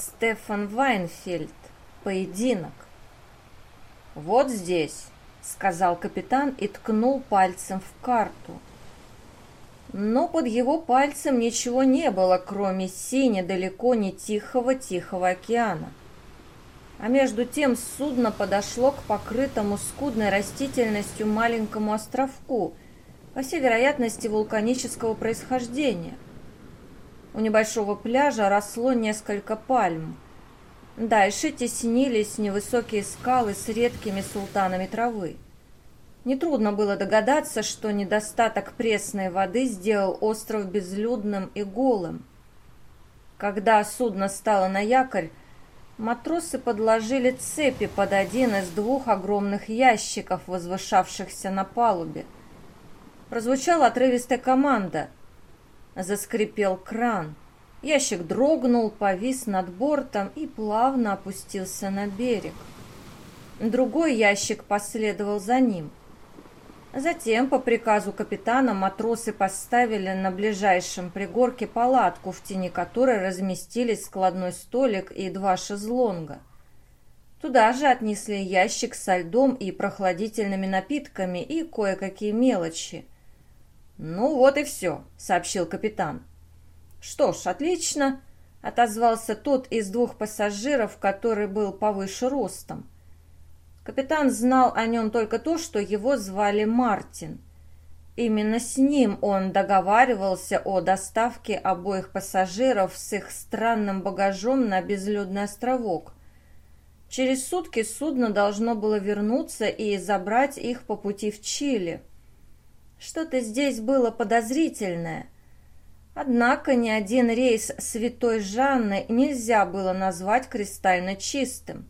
Стефан Вайнфельд. Поединок. «Вот здесь», — сказал капитан и ткнул пальцем в карту. Но под его пальцем ничего не было, кроме сине далеко не тихого-тихого океана. А между тем судно подошло к покрытому скудной растительностью маленькому островку, по всей вероятности вулканического происхождения — у небольшого пляжа росло несколько пальм. Дальше теснились невысокие скалы с редкими султанами травы. Нетрудно было догадаться, что недостаток пресной воды сделал остров безлюдным и голым. Когда судно стало на якорь, матросы подложили цепи под один из двух огромных ящиков, возвышавшихся на палубе. Прозвучала отрывистая команда — Заскрипел кран. Ящик дрогнул, повис над бортом и плавно опустился на берег. Другой ящик последовал за ним. Затем, по приказу капитана, матросы поставили на ближайшем пригорке палатку, в тени которой разместились складной столик и два шезлонга. Туда же отнесли ящик со льдом и прохладительными напитками и кое-какие мелочи – «Ну вот и все», — сообщил капитан. «Что ж, отлично», — отозвался тот из двух пассажиров, который был повыше ростом. Капитан знал о нем только то, что его звали Мартин. Именно с ним он договаривался о доставке обоих пассажиров с их странным багажом на безлюдный островок. Через сутки судно должно было вернуться и забрать их по пути в Чили. Что-то здесь было подозрительное. Однако ни один рейс Святой Жанны нельзя было назвать кристально чистым.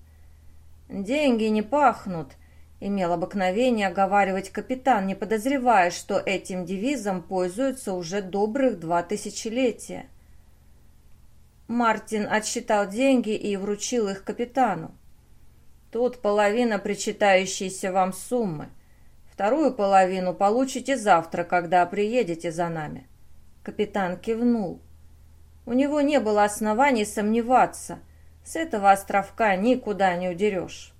«Деньги не пахнут», — имел обыкновение оговаривать капитан, не подозревая, что этим девизом пользуются уже добрых два тысячелетия. Мартин отсчитал деньги и вручил их капитану. «Тут половина причитающейся вам суммы. Вторую половину получите завтра, когда приедете за нами». Капитан кивнул. У него не было оснований сомневаться. С этого островка никуда не удерешь.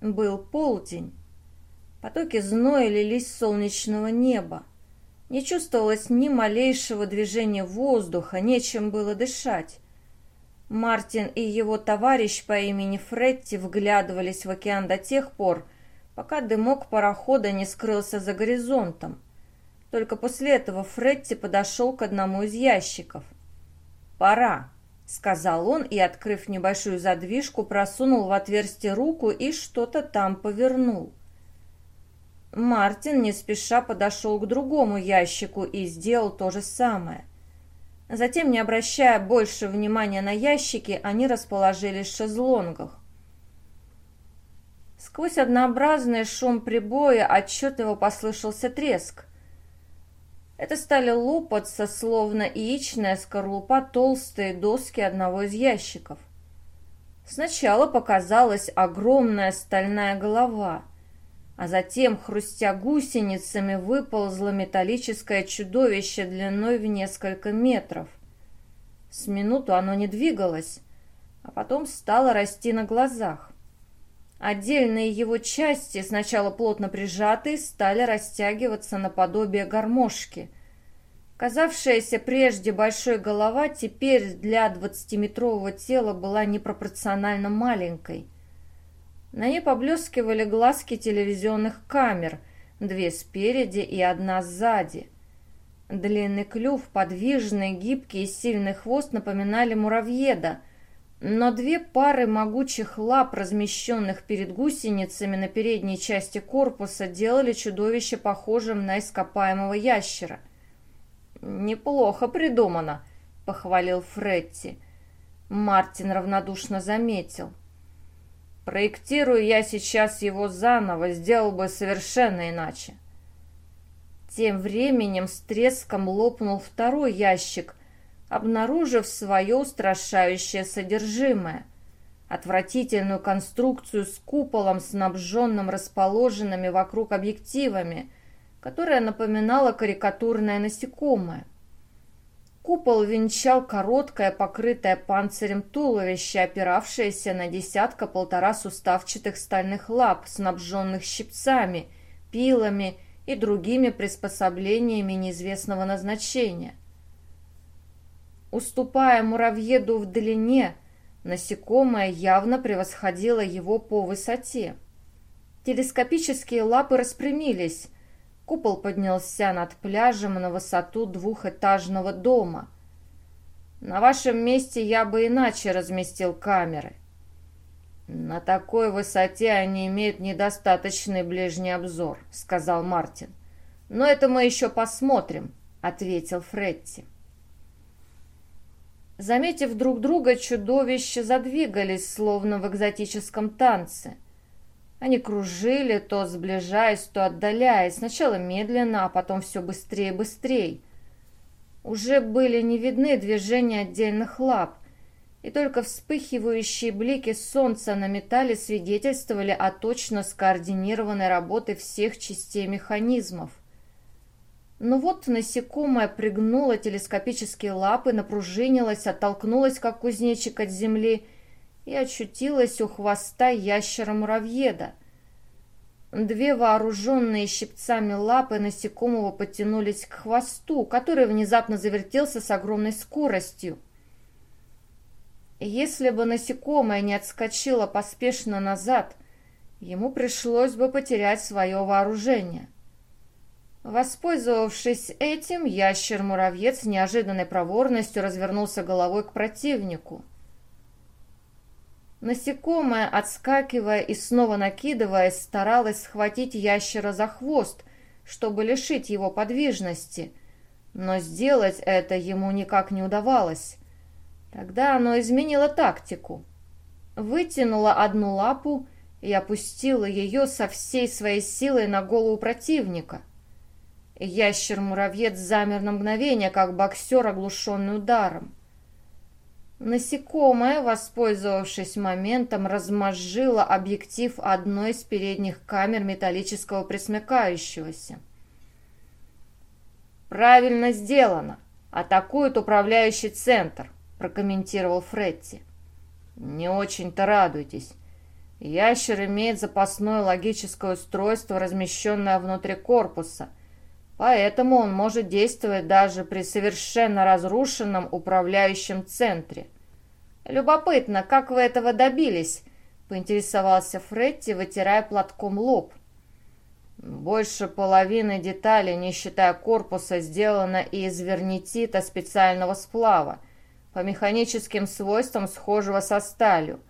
Был полдень. Потоки зноя лились солнечного неба. Не чувствовалось ни малейшего движения воздуха, нечем было дышать. Мартин и его товарищ по имени Фредди вглядывались в океан до тех пор, пока дымок парохода не скрылся за горизонтом. Только после этого Фредди подошел к одному из ящиков. «Пора», — сказал он и, открыв небольшую задвижку, просунул в отверстие руку и что-то там повернул. Мартин не спеша подошел к другому ящику и сделал то же самое. Затем, не обращая больше внимания на ящики, они расположились в шезлонгах. Сквозь однообразный шум прибоя отчетливо послышался треск. Это стали лопаться, словно яичная скорлупа, толстые доски одного из ящиков. Сначала показалась огромная стальная голова, а затем, хрустя гусеницами, выползло металлическое чудовище длиной в несколько метров. С минуту оно не двигалось, а потом стало расти на глазах. Отдельные его части, сначала плотно прижатые, стали растягиваться наподобие гармошки. Казавшаяся прежде большой голова теперь для двадцатиметрового тела была непропорционально маленькой. На ней поблескивали глазки телевизионных камер, две спереди и одна сзади. Длинный клюв, подвижный, гибкий и сильный хвост напоминали муравьеда – но две пары могучих лап, размещенных перед гусеницами на передней части корпуса, делали чудовище похожим на ископаемого ящера. «Неплохо придумано», — похвалил Фредди. Мартин равнодушно заметил. «Проектирую я сейчас его заново, сделал бы совершенно иначе». Тем временем с треском лопнул второй ящик — обнаружив свое устрашающее содержимое. Отвратительную конструкцию с куполом, снабженным расположенными вокруг объективами, которая напоминала карикатурное насекомое. Купол венчал короткое, покрытое панцирем туловище, опиравшееся на десятка-полтора суставчатых стальных лап, снабженных щипцами, пилами и другими приспособлениями неизвестного назначения. Уступая муравьеду в длине, насекомое явно превосходило его по высоте. Телескопические лапы распрямились, Купол поднялся над пляжем на высоту двухэтажного дома. На вашем месте я бы иначе разместил камеры. На такой высоте они имеют недостаточный ближний обзор, сказал Мартин. Но это мы еще посмотрим, ответил Фредди. Заметив друг друга, чудовища задвигались, словно в экзотическом танце. Они кружили, то сближаясь, то отдаляясь, сначала медленно, а потом все быстрее и быстрее. Уже были не видны движения отдельных лап, и только вспыхивающие блики солнца на металле свидетельствовали о точно скоординированной работе всех частей механизмов. Но вот насекомое пригнуло телескопические лапы, напружинилось, оттолкнулось, как кузнечик от земли, и очутилась у хвоста ящера-муравьеда. Две вооруженные щипцами лапы насекомого потянулись к хвосту, который внезапно завертелся с огромной скоростью. Если бы насекомое не отскочило поспешно назад, ему пришлось бы потерять свое вооружение. Воспользовавшись этим, ящер-муравьед с неожиданной проворностью развернулся головой к противнику. Насекомое, отскакивая и снова накидываясь, старалось схватить ящера за хвост, чтобы лишить его подвижности, но сделать это ему никак не удавалось. Тогда оно изменило тактику. Вытянуло одну лапу и опустило ее со всей своей силой на голову противника. Ящер-муравьед замер на мгновение, как боксер, оглушенный ударом. Насекомое, воспользовавшись моментом, размозжило объектив одной из передних камер металлического присмыкающегося. «Правильно сделано. Атакует управляющий центр», — прокомментировал Фредди. «Не очень-то радуйтесь. Ящер имеет запасное логическое устройство, размещенное внутри корпуса, поэтому он может действовать даже при совершенно разрушенном управляющем центре. «Любопытно, как вы этого добились?» — поинтересовался Фредди, вытирая платком лоб. «Больше половины деталей, не считая корпуса, сделано из вернитита специального сплава, по механическим свойствам схожего со сталью,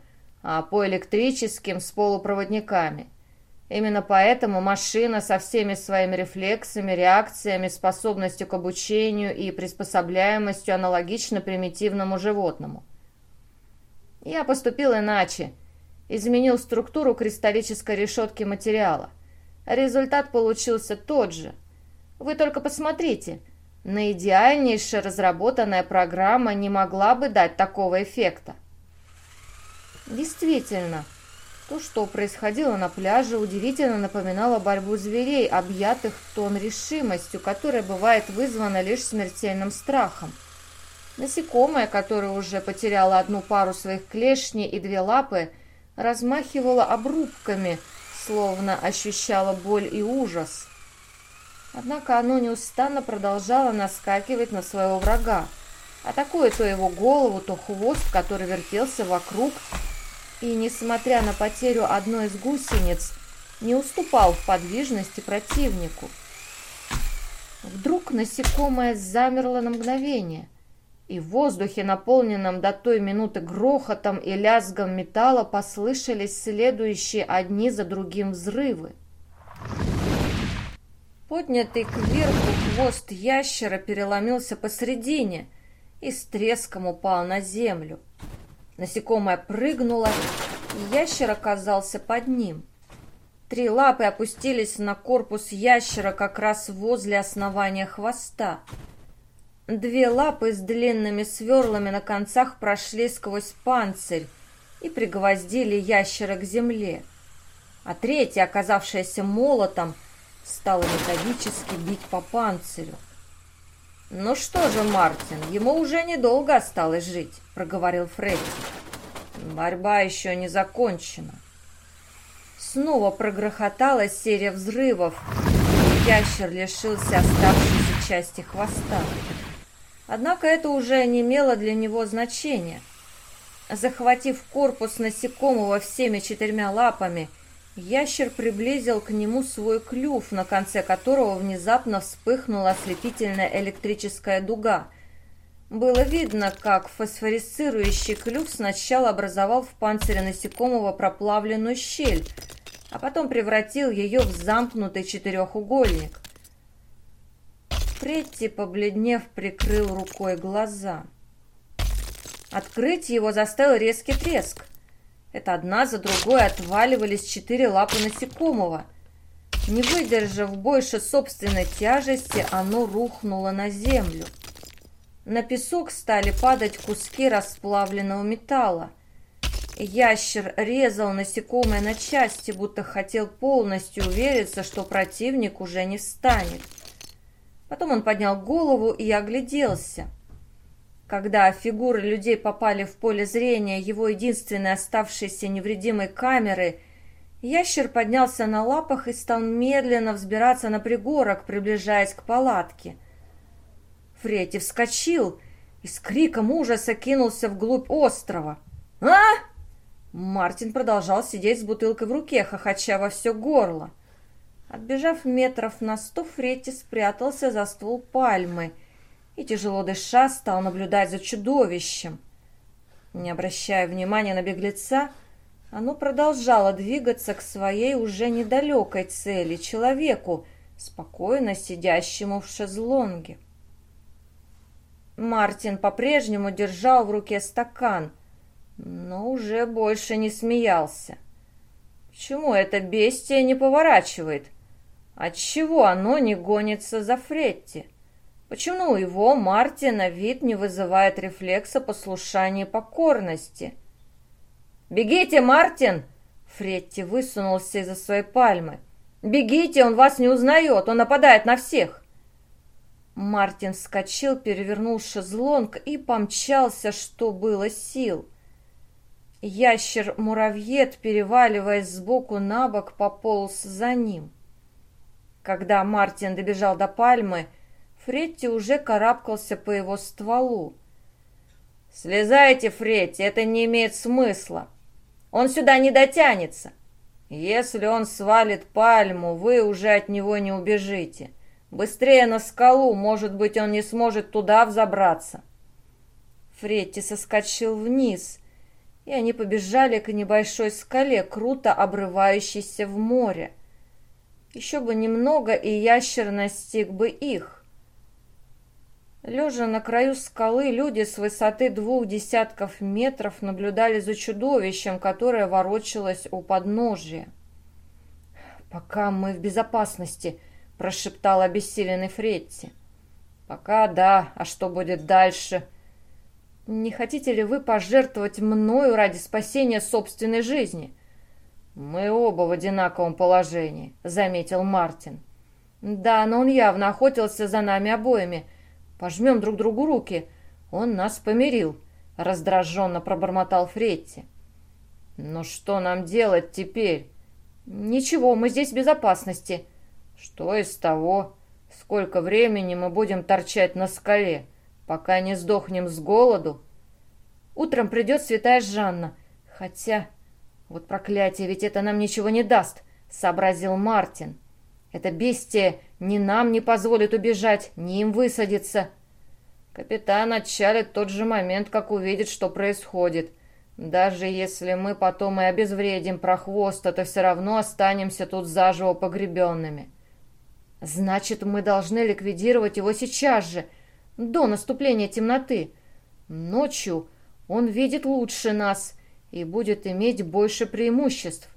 а по электрическим — с полупроводниками. Именно поэтому машина со всеми своими рефлексами, реакциями, способностью к обучению и приспособляемостью аналогична примитивному животному. Я поступил иначе. Изменил структуру кристаллической решетки материала. Результат получился тот же. Вы только посмотрите. На идеальнейше разработанная программа не могла бы дать такого эффекта. Действительно, то, что происходило на пляже, удивительно напоминало борьбу зверей, объятых тон решимостью, которая бывает вызвана лишь смертельным страхом. Насекомое, которое уже потеряло одну пару своих клешней и две лапы, размахивало обрубками, словно ощущало боль и ужас. Однако оно неустанно продолжало наскакивать на своего врага, атакуя то его голову, то хвост, который вертелся вокруг, и, несмотря на потерю одной из гусениц, не уступал в подвижности противнику. Вдруг насекомое замерло на мгновение, и в воздухе, наполненном до той минуты грохотом и лязгом металла, послышались следующие одни за другим взрывы. Поднятый кверху хвост ящера переломился посредине и с треском упал на землю. Насекомое прыгнуло, и ящер оказался под ним. Три лапы опустились на корпус ящера как раз возле основания хвоста. Две лапы с длинными сверлами на концах прошли сквозь панцирь и пригвоздили ящера к земле, а третья, оказавшаяся молотом, стала методически бить по панцирю. «Ну что же, Мартин, ему уже недолго осталось жить», — проговорил Фредди. «Борьба еще не закончена». Снова прогрохотала серия взрывов, и ящер лишился оставшейся части хвоста. Однако это уже не имело для него значения. Захватив корпус насекомого всеми четырьмя лапами, Ящер приблизил к нему свой клюв, на конце которого внезапно вспыхнула ослепительная электрическая дуга. Было видно, как фосфорисцирующий клюв сначала образовал в панцире насекомого проплавленную щель, а потом превратил ее в замкнутый четырехугольник. Фредди, побледнев, прикрыл рукой глаза. Открыть его заставил резкий треск. Это одна за другой отваливались четыре лапы насекомого. Не выдержав больше собственной тяжести, оно рухнуло на землю. На песок стали падать куски расплавленного металла. Ящер резал насекомое на части, будто хотел полностью увериться, что противник уже не встанет. Потом он поднял голову и огляделся. Когда фигуры людей попали в поле зрения его единственной оставшейся невредимой камеры, ящер поднялся на лапах и стал медленно взбираться на пригорок, приближаясь к палатке. Фредди вскочил и с криком ужаса кинулся вглубь острова. «А!» Мартин продолжал сидеть с бутылкой в руке, хохоча во все горло. Отбежав метров на сто, Фредди спрятался за ствол пальмы и, тяжело дыша, стал наблюдать за чудовищем. Не обращая внимания на беглеца, оно продолжало двигаться к своей уже недалекой цели, человеку, спокойно сидящему в шезлонге. Мартин по-прежнему держал в руке стакан, но уже больше не смеялся. Почему это бестия не поворачивает? Отчего оно не гонится за Фретти? Почему его, Мартина, вид не вызывает рефлекса послушания и покорности? «Бегите, Мартин!» Фретти высунулся из-за своей пальмы. «Бегите, он вас не узнает, он нападает на всех!» Мартин вскочил, перевернул шезлонг и помчался, что было сил. Ящер-муравьед, переваливаясь сбоку на бок, пополз за ним. Когда Мартин добежал до пальмы, Фредди уже карабкался по его стволу. «Слезайте, Фредди, это не имеет смысла. Он сюда не дотянется. Если он свалит пальму, вы уже от него не убежите. Быстрее на скалу, может быть, он не сможет туда взобраться». Фредди соскочил вниз, и они побежали к небольшой скале, круто обрывающейся в море. Еще бы немного, и ящер настиг бы их. Лежа на краю скалы, люди с высоты двух десятков метров наблюдали за чудовищем, которое ворочалось у подножия. «Пока мы в безопасности», — прошептал обессиленный Фретти. «Пока да, а что будет дальше?» «Не хотите ли вы пожертвовать мною ради спасения собственной жизни?» «Мы оба в одинаковом положении», — заметил Мартин. «Да, но он явно охотился за нами обоими», — Пожмем друг другу руки. Он нас помирил», — раздраженно пробормотал Фретти. «Ну что нам делать теперь?» «Ничего, мы здесь в безопасности». «Что из того? Сколько времени мы будем торчать на скале, пока не сдохнем с голоду?» «Утром придет святая Жанна. Хотя, вот проклятие, ведь это нам ничего не даст», — сообразил Мартин. «Это бестие ни нам не позволит убежать, ни им высадиться. Капитан отчалит тот же момент, как увидит, что происходит. Даже если мы потом и обезвредим прохвоста, то все равно останемся тут заживо погребенными. Значит, мы должны ликвидировать его сейчас же, до наступления темноты. Ночью он видит лучше нас и будет иметь больше преимуществ.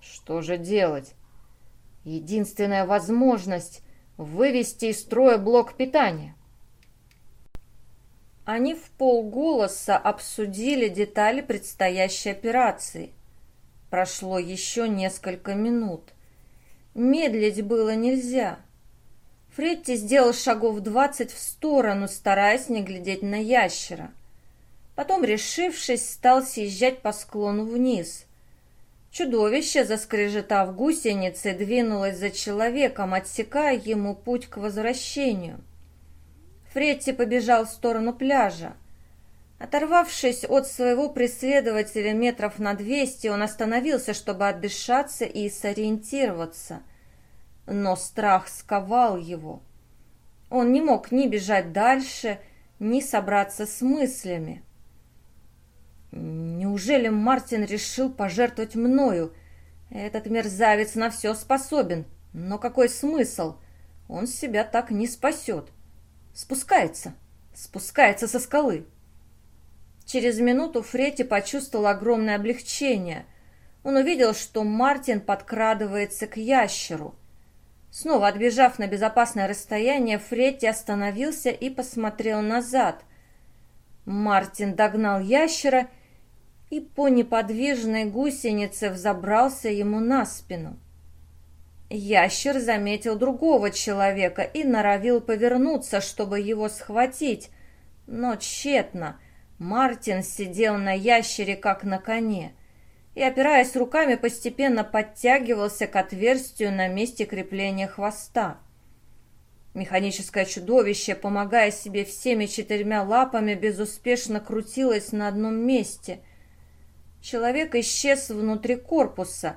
Что же делать? Единственная возможность — вывести из строя блок питания. Они в полголоса обсудили детали предстоящей операции. Прошло еще несколько минут. Медлить было нельзя. Фредди сделал шагов двадцать в сторону, стараясь не глядеть на ящера. Потом, решившись, стал съезжать по склону вниз. Чудовище, заскрежетав гусеницы, двинулось за человеком, отсекая ему путь к возвращению. Фредди побежал в сторону пляжа. Оторвавшись от своего преследователя метров на двести, он остановился, чтобы отдышаться и сориентироваться – но страх сковал его. Он не мог ни бежать дальше, ни собраться с мыслями. Неужели Мартин решил пожертвовать мною? Этот мерзавец на все способен. Но какой смысл? Он себя так не спасет. Спускается. Спускается со скалы. Через минуту Фредди почувствовал огромное облегчение. Он увидел, что Мартин подкрадывается к ящеру. Снова отбежав на безопасное расстояние, Фредди остановился и посмотрел назад. Мартин догнал ящера и по неподвижной гусенице взобрался ему на спину. Ящер заметил другого человека и норовил повернуться, чтобы его схватить, но тщетно. Мартин сидел на ящере, как на коне и, опираясь руками, постепенно подтягивался к отверстию на месте крепления хвоста. Механическое чудовище, помогая себе всеми четырьмя лапами, безуспешно крутилось на одном месте. Человек исчез внутри корпуса.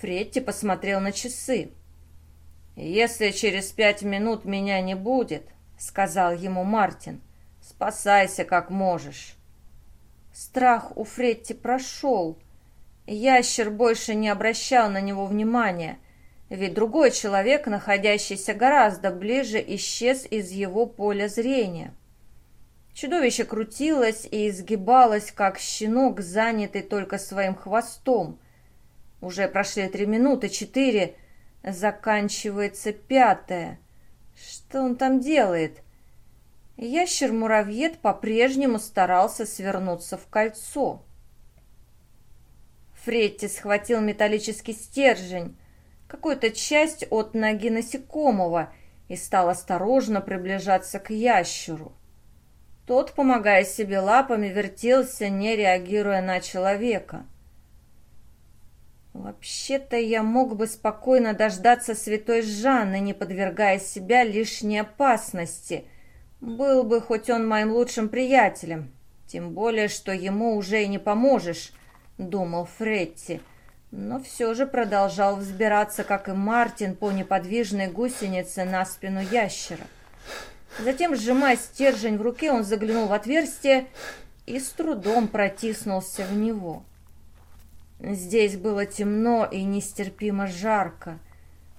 Фредди посмотрел на часы. «Если через пять минут меня не будет», — сказал ему Мартин, — «спасайся как можешь». Страх у Фредди прошел. Ящер больше не обращал на него внимания, ведь другой человек, находящийся гораздо ближе, исчез из его поля зрения. Чудовище крутилось и изгибалось, как щенок, занятый только своим хвостом. Уже прошли три минуты, четыре, заканчивается пятая. Что он там делает? Ящер-муравьед по-прежнему старался свернуться в кольцо. Фредди схватил металлический стержень, какую-то часть от ноги насекомого, и стал осторожно приближаться к ящеру. Тот, помогая себе лапами, вертелся, не реагируя на человека. Вообще-то я мог бы спокойно дождаться святой Жанны, не подвергая себя лишней опасности. Был бы хоть он моим лучшим приятелем. Тем более, что ему уже и не поможешь —— думал Фретти, но все же продолжал взбираться, как и Мартин, по неподвижной гусенице на спину ящера. Затем, сжимая стержень в руке, он заглянул в отверстие и с трудом протиснулся в него. Здесь было темно и нестерпимо жарко.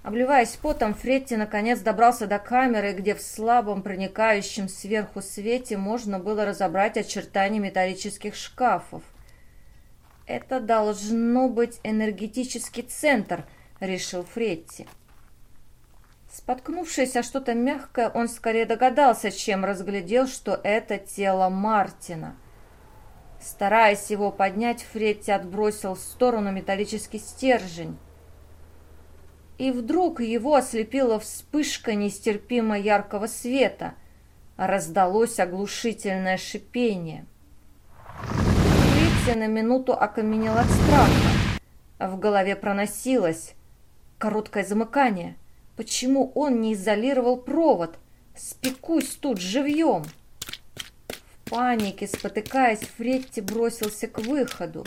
Обливаясь потом, Фретти наконец добрался до камеры, где в слабом проникающем сверху свете можно было разобрать очертания металлических шкафов. «Это должно быть энергетический центр», — решил Фредди. Споткнувшись о что-то мягкое, он скорее догадался, чем разглядел, что это тело Мартина. Стараясь его поднять, Фредди отбросил в сторону металлический стержень. И вдруг его ослепила вспышка нестерпимо яркого света. Раздалось оглушительное шипение. Все на минуту окаменел от страха. В голове проносилось короткое замыкание. Почему он не изолировал провод? Спекусь тут живьем. В панике, спотыкаясь, Фредди бросился к выходу.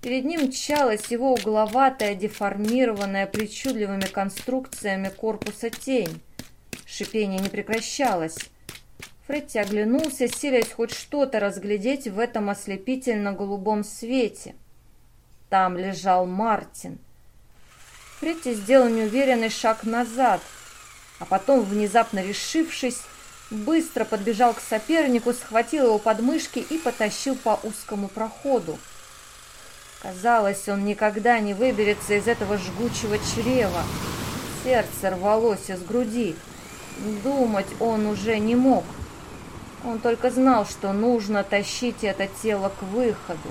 Перед ним мчалась его угловатая, деформированная причудливыми конструкциями корпуса тень. Шипение не прекращалось. Фредди оглянулся, силясь хоть что-то разглядеть в этом ослепительно-голубом свете. Там лежал Мартин. Фредди сделал неуверенный шаг назад, а потом, внезапно решившись, быстро подбежал к сопернику, схватил его подмышки и потащил по узкому проходу. Казалось, он никогда не выберется из этого жгучего чрева. Сердце рвалось из груди. Думать он уже не мог. Он только знал, что нужно тащить это тело к выходу.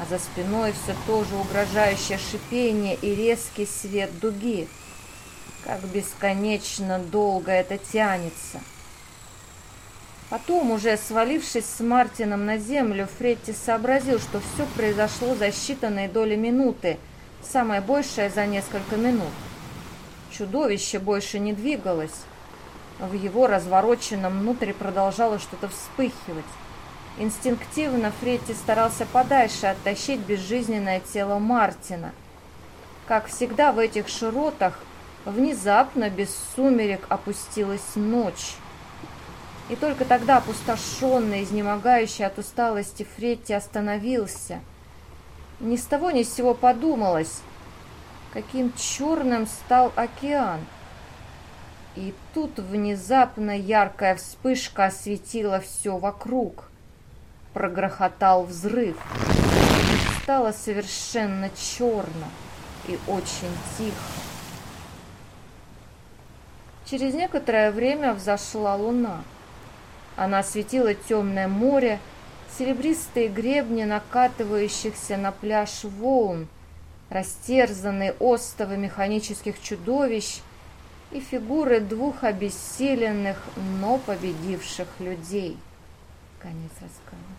А за спиной все то же угрожающее шипение и резкий свет дуги. Как бесконечно долго это тянется. Потом, уже свалившись с Мартином на землю, Фредди сообразил, что все произошло за считанные доли минуты, самое большее за несколько минут. Чудовище больше не двигалось. В его развороченном внутри продолжало что-то вспыхивать. Инстинктивно Фредди старался подальше оттащить безжизненное тело Мартина. Как всегда в этих широтах Внезапно, без сумерек, опустилась ночь. И только тогда, опустошенный, изнемогающий от усталости, Фредди остановился. Ни с того ни с сего подумалось, каким черным стал океан. И тут внезапно яркая вспышка осветила все вокруг. Прогрохотал взрыв. Стало совершенно черно и очень тихо. Через некоторое время взошла луна. Она осветила темное море, серебристые гребни накатывающихся на пляж волн, растерзанные остовы механических чудовищ и фигуры двух обессиленных, но победивших людей. Конец рассказа.